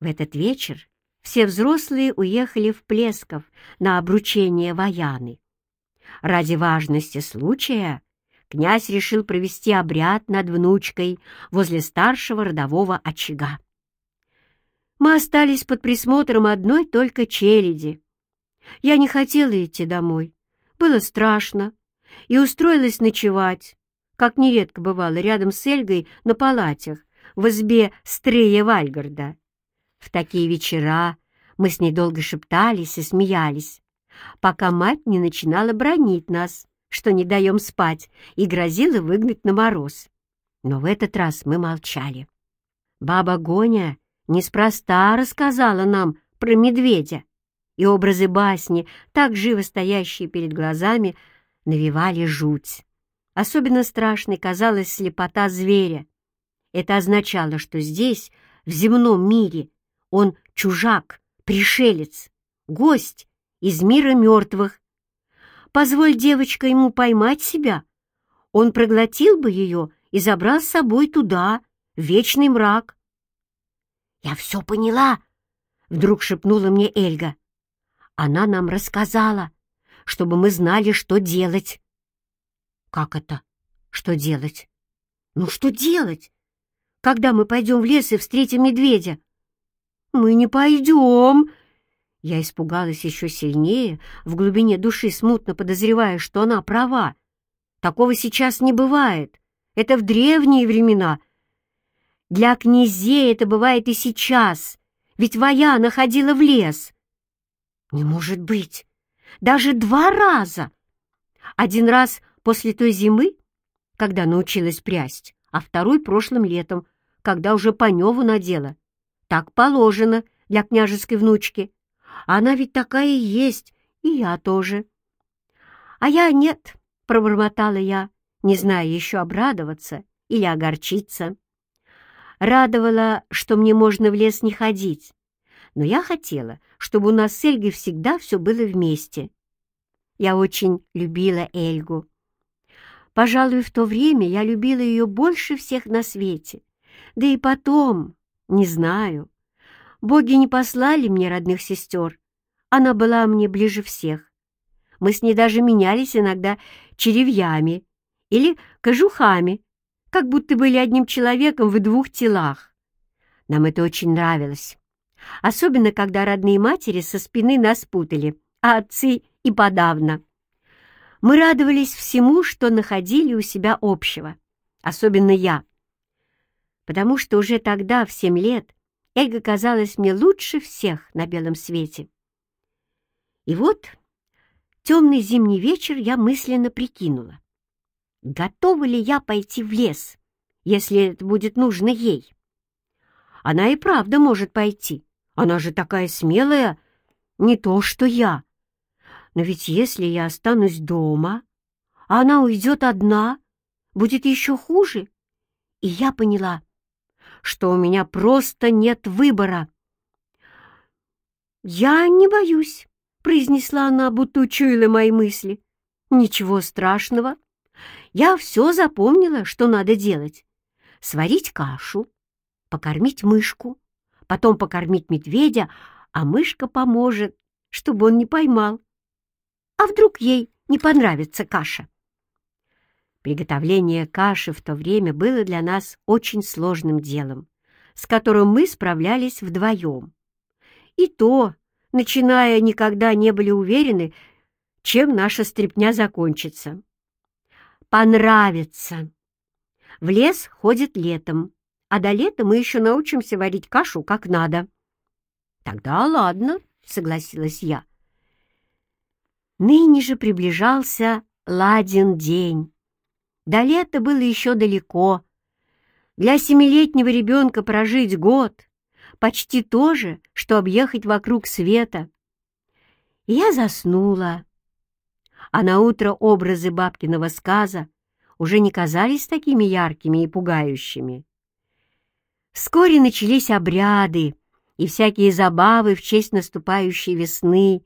В этот вечер все взрослые уехали в Плесков на обручение Ваяны. Ради важности случая князь решил провести обряд над внучкой возле старшего родового очага. Мы остались под присмотром одной только челяди. Я не хотела идти домой, было страшно, и устроилась ночевать, как нередко бывало, рядом с Эльгой на палатях в избе Стрея Вальгарда. В такие вечера мы с ней долго шептались и смеялись, пока мать не начинала бронить нас, что не даем спать, и грозила выгнать на мороз. Но в этот раз мы молчали. Баба Гоня неспроста рассказала нам про медведя, и образы басни, так живо стоящие перед глазами, навевали жуть. Особенно страшной казалась слепота зверя. Это означало, что здесь, в земном мире, он чужак, пришелец, гость из мира мертвых. Позволь, девочка, ему поймать себя. Он проглотил бы ее и забрал с собой туда, в вечный мрак. «Я все поняла», — вдруг шепнула мне Эльга. «Она нам рассказала, чтобы мы знали, что делать». «Как это? Что делать?» «Ну, что делать? Когда мы пойдем в лес и встретим медведя?» «Мы не пойдем!» Я испугалась еще сильнее, в глубине души смутно подозревая, что она права. Такого сейчас не бывает. Это в древние времена. Для князей это бывает и сейчас, ведь Вая находила в лес. Не может быть! Даже два раза! Один раз после той зимы, когда научилась прясть, а второй прошлым летом, когда уже по Неву надела. Так положено для княжеской внучки. Она ведь такая и есть, и я тоже. А я нет, — пробормотала я, не зная еще обрадоваться или огорчиться. Радовала, что мне можно в лес не ходить, но я хотела, чтобы у нас с Эльгой всегда все было вместе. Я очень любила Эльгу. Пожалуй, в то время я любила ее больше всех на свете. Да и потом, не знаю. Боги не послали мне родных сестер. Она была мне ближе всех. Мы с ней даже менялись иногда черевьями или кожухами, как будто были одним человеком в двух телах. Нам это очень нравилось. Особенно, когда родные матери со спины нас путали, а отцы и подавно. Мы радовались всему, что находили у себя общего, особенно я — потому что уже тогда, в семь лет, Эльга казалась мне лучше всех на белом свете. И вот темный зимний вечер я мысленно прикинула, готова ли я пойти в лес, если это будет нужно ей. Она и правда может пойти, она же такая смелая, не то что я. Но ведь если я останусь дома, а она уйдет одна, будет еще хуже. И я поняла, что у меня просто нет выбора. «Я не боюсь», — произнесла она, будто учуяла мои мысли. «Ничего страшного. Я все запомнила, что надо делать. Сварить кашу, покормить мышку, потом покормить медведя, а мышка поможет, чтобы он не поймал. А вдруг ей не понравится каша?» Приготовление каши в то время было для нас очень сложным делом, с которым мы справлялись вдвоем. И то, начиная, никогда не были уверены, чем наша стряпня закончится. Понравится. В лес ходит летом, а до лета мы еще научимся варить кашу как надо. Тогда ладно, согласилась я. Ныне же приближался ладен день. До лета было еще далеко. Для семилетнего ребенка прожить год — почти то же, что объехать вокруг света. И я заснула. А на утро образы бабкиного сказа уже не казались такими яркими и пугающими. Вскоре начались обряды и всякие забавы в честь наступающей весны,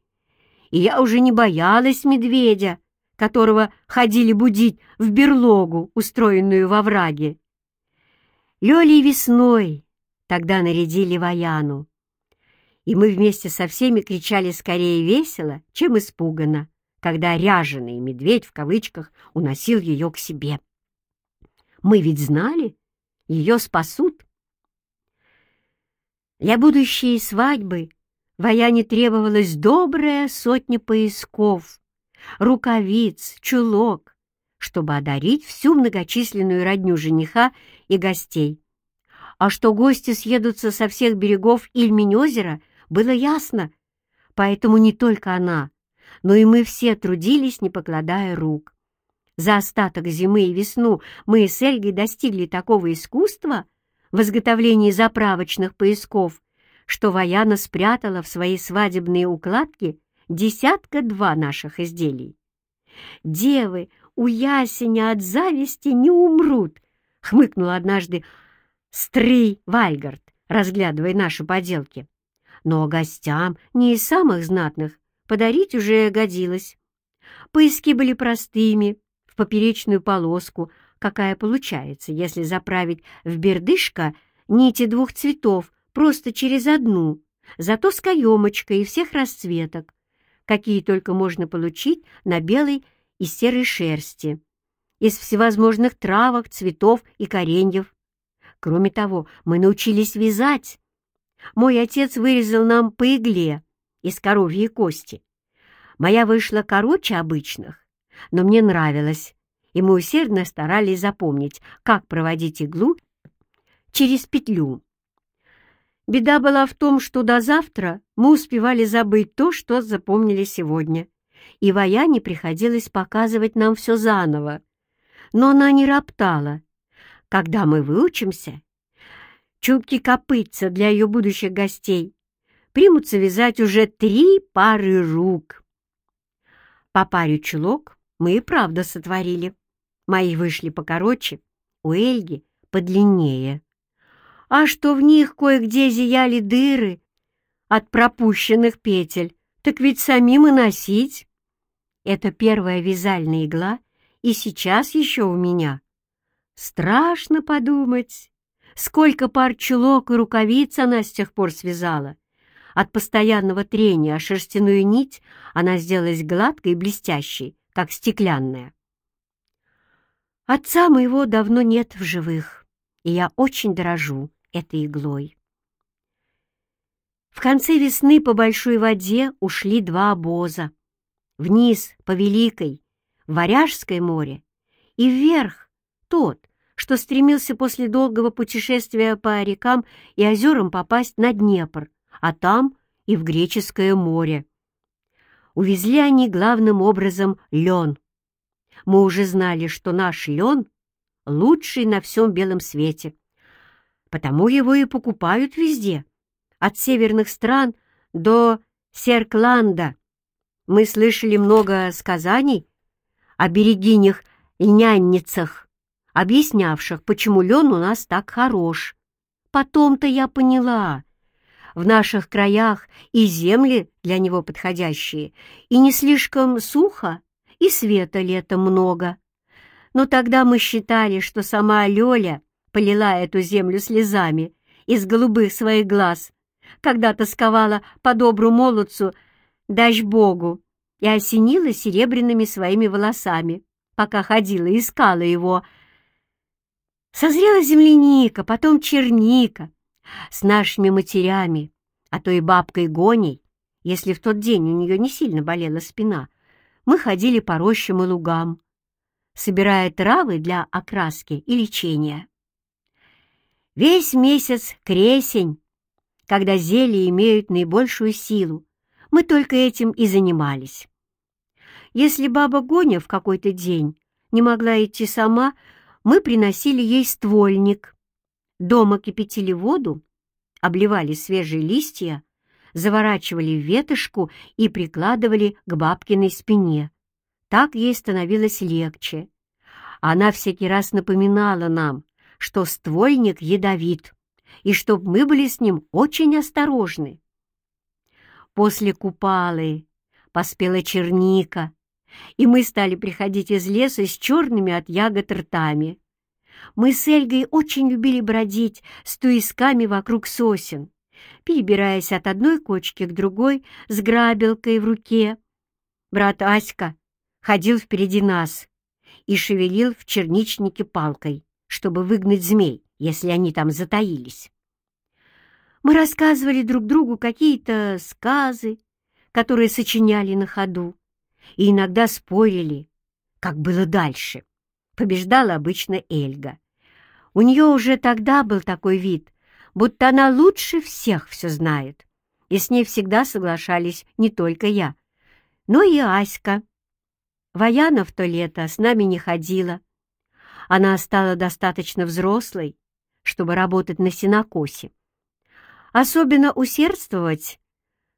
и я уже не боялась медведя, которого ходили будить в берлогу, устроенную во враге. Лёли весной тогда нарядили Ваяну, и мы вместе со всеми кричали скорее весело, чем испуганно, когда ряженый медведь в кавычках уносил ее к себе. Мы ведь знали, ее спасут. Для будущей свадьбы Ваяне требовалась добрая сотня поясков, рукавиц, чулок, чтобы одарить всю многочисленную родню жениха и гостей. А что гости съедутся со всех берегов Ильмень-озера, было ясно, поэтому не только она, но и мы все трудились, не покладая рук. За остаток зимы и весну мы с Эльгой достигли такого искусства в изготовлении заправочных поясков, что Ваяна спрятала в свои свадебные укладки десятка-два наших изделий. Девы у ясеня от зависти не умрут, — хмыкнул однажды Стрый Вальгард, разглядывая наши поделки. Но гостям, не из самых знатных, подарить уже годилось. Поиски были простыми, в поперечную полоску, какая получается, если заправить в бердышко нити двух цветов просто через одну, зато с каемочкой и всех расцветок, какие только можно получить на белой и серой шерсти, из всевозможных травок, цветов и кореньев. Кроме того, мы научились вязать. Мой отец вырезал нам по игле из коровьей кости. Моя вышла короче обычных, но мне нравилось, и мы усердно старались запомнить, как проводить иглу через петлю. Беда была в том, что до завтра мы успевали забыть то, что запомнили сегодня, и Ваяне приходилось показывать нам все заново. Но она не роптала, когда мы выучимся, чубки копытца для ее будущих гостей примутся вязать уже три пары рук. По паре чулок мы и правда сотворили. Мои вышли покороче, у Эльги подлиннее. А что в них кое-где зияли дыры от пропущенных петель, так ведь самим и носить. Это первая вязальная игла, и сейчас еще у меня. Страшно подумать, сколько пар чулок и рукавиц она с тех пор связала. От постоянного трения о шерстяную нить она сделалась гладкой и блестящей, как стеклянная. Отца моего давно нет в живых, и я очень дорожу этой иглой. В конце весны по большой воде ушли два обоза. Вниз, по Великой, в Варяжское море, и вверх, тот, что стремился после долгого путешествия по рекам и озерам попасть на Днепр, а там и в Греческое море. Увезли они главным образом лен. Мы уже знали, что наш лен лучший на всем белом свете, потому его и покупают везде, от северных стран до Серкланда. Мы слышали много сказаний о берегинях-льнянницах, объяснявших, почему лен у нас так хорош. Потом-то я поняла. В наших краях и земли для него подходящие, и не слишком сухо, и света летом много. Но тогда мы считали, что сама Лёля полила эту землю слезами из голубых своих глаз, когда тосковала по добру молодцу, дай Богу, и осенила серебряными своими волосами, пока ходила и искала его, Созрела земляника, потом черника. С нашими матерями, а то и бабкой Гоней, если в тот день у нее не сильно болела спина, мы ходили по рощам и лугам, собирая травы для окраски и лечения. Весь месяц кресень, когда зелья имеют наибольшую силу, мы только этим и занимались. Если баба Гоня в какой-то день не могла идти сама, мы приносили ей ствольник. Дома кипятили воду, обливали свежие листья, заворачивали в ветошку и прикладывали к бабкиной спине. Так ей становилось легче. Она всякий раз напоминала нам, что ствольник ядовит, и чтоб мы были с ним очень осторожны. После купалы поспела черника, и мы стали приходить из леса с черными от ягод ртами. Мы с Эльгой очень любили бродить с туисками вокруг сосен перебираясь от одной кочки к другой с грабелкой в руке. Брат Аська ходил впереди нас и шевелил в черничнике палкой, чтобы выгнать змей, если они там затаились. Мы рассказывали друг другу какие-то сказы, которые сочиняли на ходу, и иногда спорили, как было дальше. Побеждала обычно Эльга. У нее уже тогда был такой вид, будто она лучше всех все знает, и с ней всегда соглашались не только я, но и Аська. Ваяна в то лето с нами не ходила. Она стала достаточно взрослой, чтобы работать на сенокосе. Особенно усердствовать,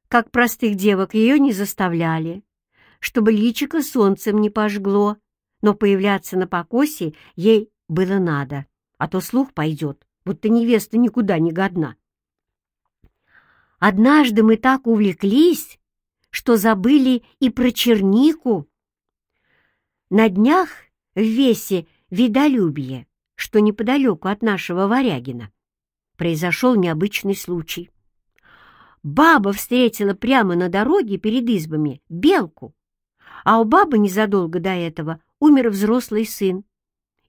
как простых девок, ее не заставляли, чтобы личико солнцем не пожгло, но появляться на покосе ей было надо, а то слух пойдет, будто невеста никуда не годна. Однажды мы так увлеклись, что забыли и про чернику. На днях в весе видолюбие, что неподалеку от нашего Варягина, произошел необычный случай. Баба встретила прямо на дороге перед избами белку, а у бабы незадолго до этого умер взрослый сын.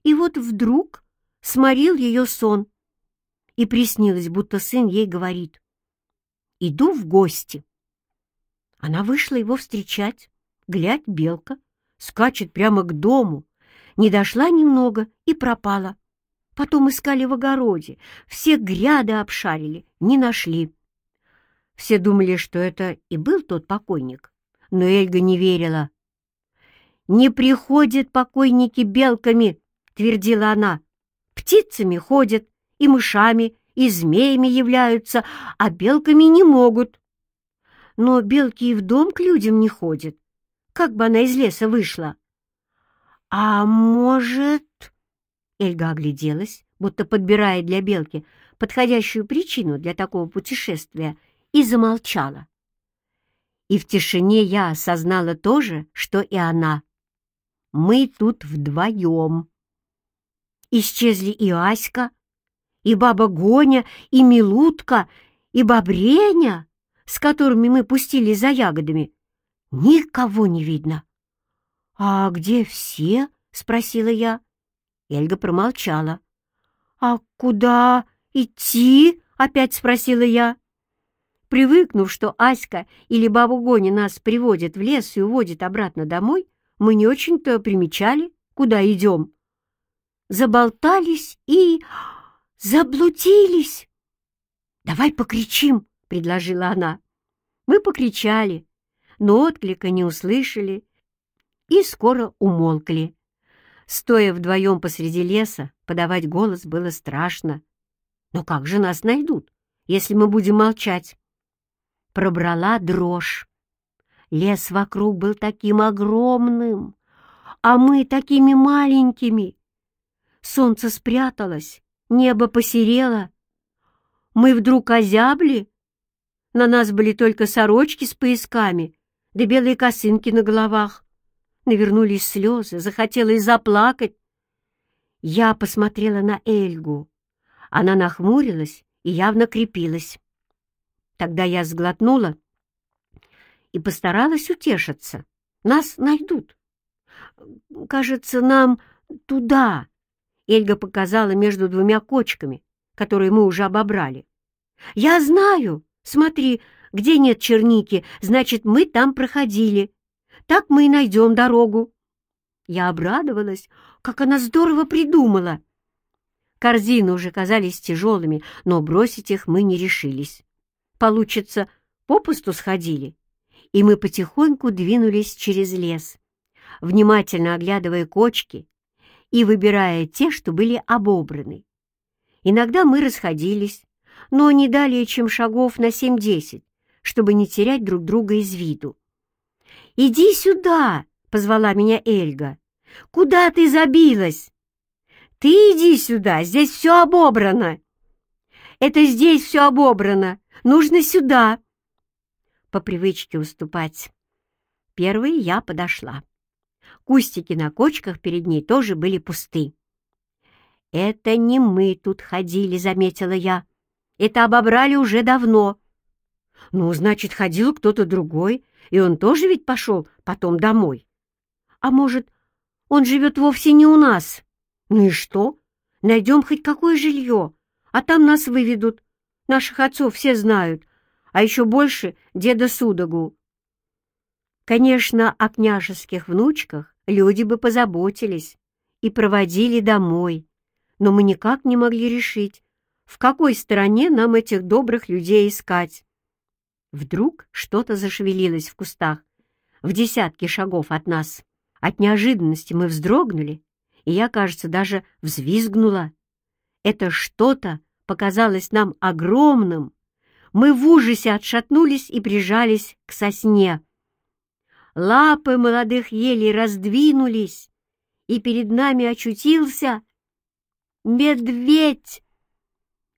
И вот вдруг сморил ее сон, и приснилось, будто сын ей говорит «Иду в гости». Она вышла его встречать, глядь, белка, скачет прямо к дому, не дошла немного и пропала. Потом искали в огороде, все гряды обшарили, не нашли. Все думали, что это и был тот покойник, но Эльга не верила. «Не приходят покойники белками», — твердила она. «Птицами ходят, и мышами, и змеями являются, а белками не могут». Но белки и в дом к людям не ходят. Как бы она из леса вышла? «А может...» Эльга огляделась, будто подбирая для белки подходящую причину для такого путешествия, и замолчала. И в тишине я осознала то же, что и она. Мы тут вдвоем. Исчезли и Аська, и баба Гоня, и Милутка, и Бобреня, с которыми мы пустили за ягодами. Никого не видно. «А где все?» — спросила я. Эльга промолчала. «А куда идти?» — опять спросила я. Привыкнув, что Аська или баба Гоня нас приводит в лес и уводит обратно домой, мы не очень-то примечали, куда идем. Заболтались и заблудились. «Давай покричим», — предложила она. Мы покричали, но отклика не услышали и скоро умолкли. Стоя вдвоем посреди леса, подавать голос было страшно. Но как же нас найдут, если мы будем молчать? пробрала дрожь. Лес вокруг был таким огромным, а мы такими маленькими. Солнце спряталось, небо посерело. Мы вдруг озябли. На нас были только сорочки с поясками, да белые косынки на головах. Навернулись слезы, захотелось заплакать. Я посмотрела на Эльгу. Она нахмурилась и явно крепилась. Тогда я сглотнула и постаралась утешиться. Нас найдут. Кажется, нам туда. Эльга показала между двумя кочками, которые мы уже обобрали. Я знаю. Смотри, где нет черники, значит, мы там проходили. Так мы и найдем дорогу. Я обрадовалась, как она здорово придумала. Корзины уже казались тяжелыми, но бросить их мы не решились. Получится, попусту сходили. И мы потихоньку двинулись через лес, внимательно оглядывая кочки и выбирая те, что были обобраны. Иногда мы расходились, но не далее, чем шагов на семь-десять, чтобы не терять друг друга из виду. «Иди сюда!» — позвала меня Эльга. «Куда ты забилась?» «Ты иди сюда, здесь все обобрано!» «Это здесь все обобрано!» Нужно сюда!» По привычке уступать. Первой я подошла. Кустики на кочках перед ней тоже были пусты. «Это не мы тут ходили», — заметила я. Это обобрали уже давно. Ну, значит, ходил кто-то другой, и он тоже ведь пошел потом домой. А может, он живет вовсе не у нас? Ну и что? Найдем хоть какое жилье, а там нас выведут. Наших отцов все знают, а еще больше деда Судогу. Конечно, о княжеских внучках люди бы позаботились и проводили домой, но мы никак не могли решить, в какой стороне нам этих добрых людей искать. Вдруг что-то зашевелилось в кустах, в десятке шагов от нас. От неожиданности мы вздрогнули, и я, кажется, даже взвизгнула. Это что-то показалось нам огромным. Мы в ужасе отшатнулись и прижались к сосне. Лапы молодых елей раздвинулись, и перед нами очутился медведь.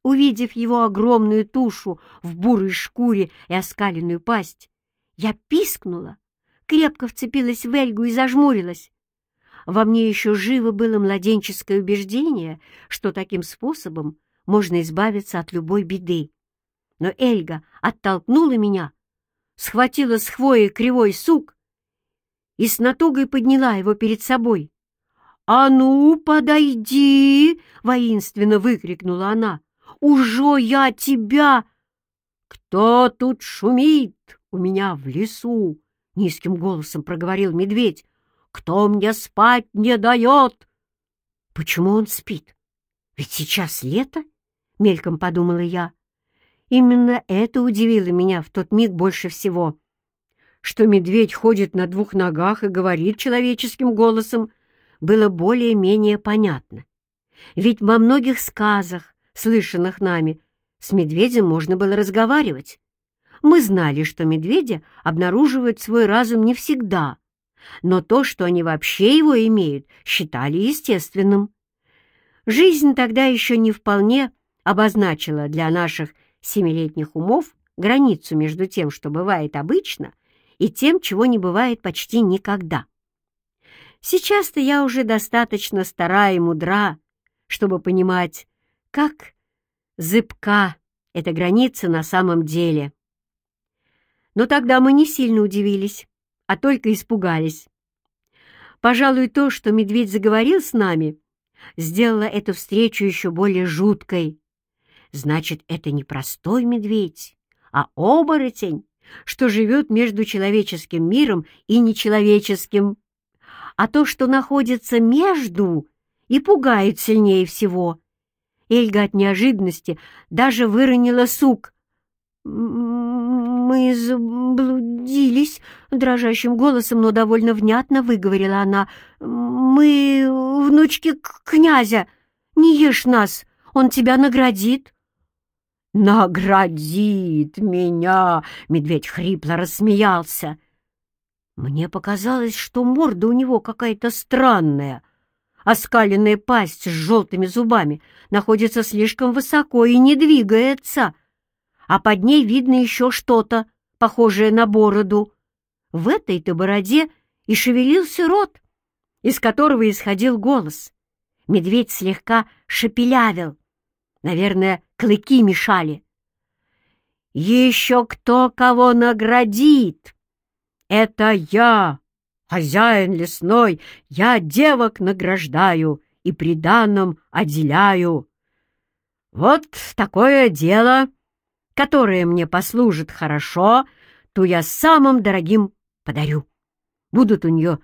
Увидев его огромную тушу в бурой шкуре и оскаленную пасть, я пискнула, крепко вцепилась в Эльгу и зажмурилась. Во мне еще живо было младенческое убеждение, что таким способом можно избавиться от любой беды. Но Эльга оттолкнула меня, схватила с хвои кривой сук и с натугой подняла его перед собой. «А ну, подойди!» — воинственно выкрикнула она. Уже я тебя!» «Кто тут шумит у меня в лесу?» — низким голосом проговорил медведь. «Кто мне спать не дает?» «Почему он спит? Ведь сейчас лето?» — мельком подумала я. Именно это удивило меня в тот миг больше всего. Что медведь ходит на двух ногах и говорит человеческим голосом, было более-менее понятно. Ведь во многих сказах слышанных нами, с медведем можно было разговаривать. Мы знали, что медведи обнаруживают свой разум не всегда, но то, что они вообще его имеют, считали естественным. Жизнь тогда еще не вполне обозначила для наших семилетних умов границу между тем, что бывает обычно, и тем, чего не бывает почти никогда. Сейчас-то я уже достаточно стара и мудра, чтобы понимать, как зыбка эта граница на самом деле. Но тогда мы не сильно удивились, а только испугались. Пожалуй, то, что медведь заговорил с нами, сделало эту встречу еще более жуткой. Значит, это не простой медведь, а оборотень, что живет между человеческим миром и нечеловеческим. А то, что находится между, и пугает сильнее всего — Эльга от неожиданности даже выронила сук. «Мы заблудились», — дрожащим голосом, но довольно внятно выговорила она. «Мы внучки князя. Не ешь нас, он тебя наградит». «Наградит меня!» — медведь хрипло рассмеялся. Мне показалось, что морда у него какая-то странная — Оскаленная пасть с желтыми зубами находится слишком высоко и не двигается, а под ней видно еще что-то, похожее на бороду. В этой-то бороде и шевелился рот, из которого исходил голос. Медведь слегка шепелявил. Наверное, клыки мешали. «Еще кто кого наградит! Это я!» Хозяин лесной, я девок награждаю и приданным отделяю. Вот такое дело, которое мне послужит хорошо, то я самым дорогим подарю. Будут у нее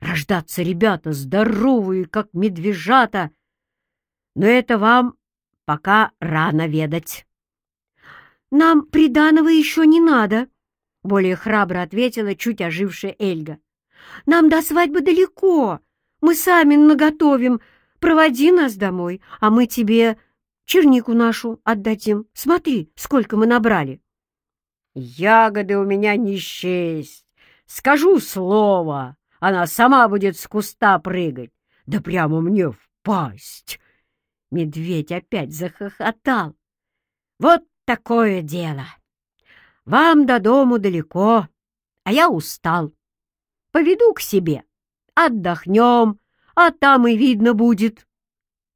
рождаться ребята здоровые, как медвежата, но это вам пока рано ведать. «Нам приданого еще не надо», — более храбро ответила чуть ожившая Эльга. Нам до свадьбы далеко. Мы сами наготовим. Проводи нас домой, а мы тебе чернику нашу отдадим. Смотри, сколько мы набрали. Ягоды у меня не счесть. Скажу слово, она сама будет с куста прыгать. Да прямо мне в пасть. Медведь опять захохотал. Вот такое дело. Вам до дому далеко, а я устал. Поведу к себе. Отдохнем, а там и видно будет.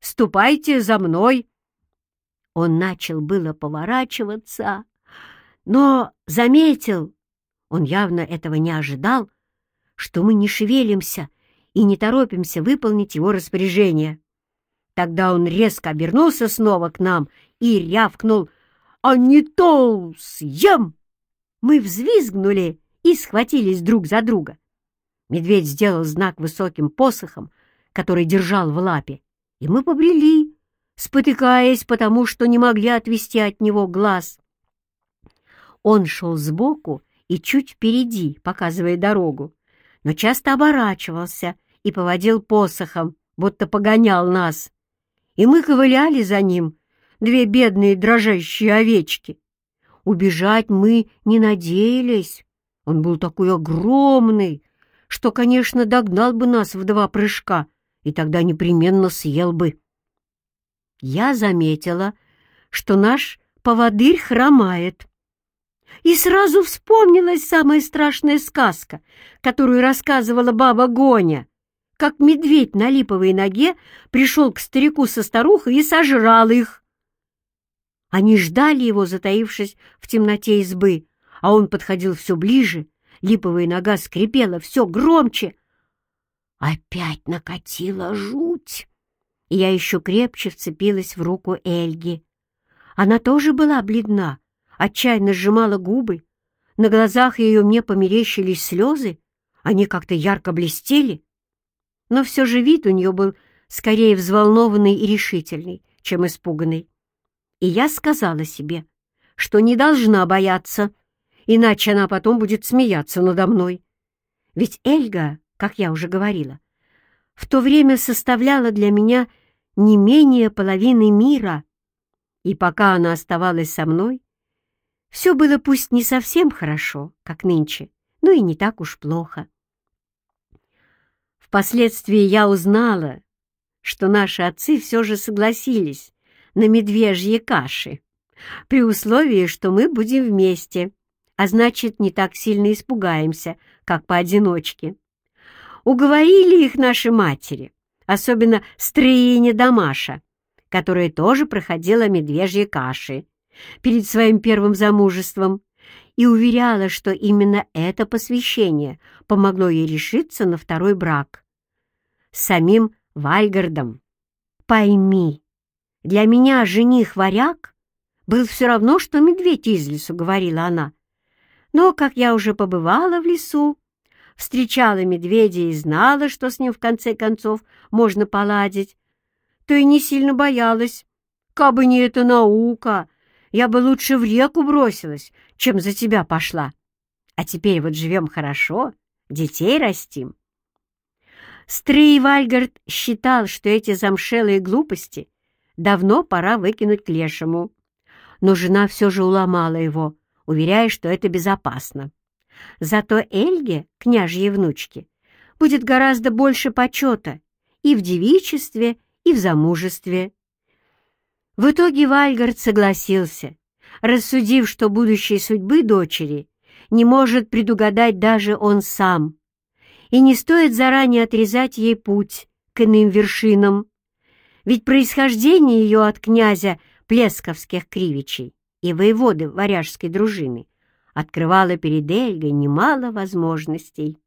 Ступайте за мной. Он начал было поворачиваться, но заметил, он явно этого не ожидал, что мы не шевелимся и не торопимся выполнить его распоряжение. Тогда он резко обернулся снова к нам и рявкнул «А не то съем!» Мы взвизгнули и схватились друг за друга. Медведь сделал знак высоким посохом, который держал в лапе, и мы побрели, спотыкаясь, потому что не могли отвести от него глаз. Он шел сбоку и чуть впереди, показывая дорогу, но часто оборачивался и поводил посохом, будто погонял нас. И мы ковыляли за ним, две бедные дрожащие овечки. Убежать мы не надеялись. Он был такой огромный, что, конечно, догнал бы нас в два прыжка и тогда непременно съел бы. Я заметила, что наш поводырь хромает. И сразу вспомнилась самая страшная сказка, которую рассказывала баба Гоня, как медведь на липовой ноге пришел к старику со старухой и сожрал их. Они ждали его, затаившись в темноте избы, а он подходил все ближе, липовая нога скрипела все громче. Опять накатила жуть, и я еще крепче вцепилась в руку Эльги. Она тоже была бледна, отчаянно сжимала губы. На глазах ее мне померещились слезы, они как-то ярко блестели. Но все же вид у нее был скорее взволнованный и решительный, чем испуганный. И я сказала себе, что не должна бояться, иначе она потом будет смеяться надо мной. Ведь Эльга, как я уже говорила, в то время составляла для меня не менее половины мира, и пока она оставалась со мной, все было пусть не совсем хорошо, как нынче, но и не так уж плохо. Впоследствии я узнала, что наши отцы все же согласились на медвежьи каши, при условии, что мы будем вместе, а значит, не так сильно испугаемся, как поодиночке. Уговорили их наши матери, особенно строение Дамаша, которая тоже проходила медвежьи каши, перед своим первым замужеством и уверяла, что именно это посвящение помогло ей решиться на второй брак. С самим Вальгардом. Пойми, для меня жених-варяг был все равно, что медведь из лесу, говорила она. Но, как я уже побывала в лесу, встречала медведя и знала, что с ним в конце концов можно поладить, то и не сильно боялась. Кабы не эта наука, я бы лучше в реку бросилась, чем за тебя пошла. А теперь вот живем хорошо, детей растим. Стрей Вальгард считал, что эти замшелые глупости давно пора выкинуть к лешему. Но жена все же уломала его, уверяя, что это безопасно. Зато Эльге, княжьей внучке, будет гораздо больше почета и в девичестве, и в замужестве, в итоге Вальгард согласился, рассудив, что будущей судьбы дочери не может предугадать даже он сам, и не стоит заранее отрезать ей путь к иным вершинам, ведь происхождение ее от князя Плесковских Кривичей и воеводы варяжской дружины открывало перед Эльгой немало возможностей.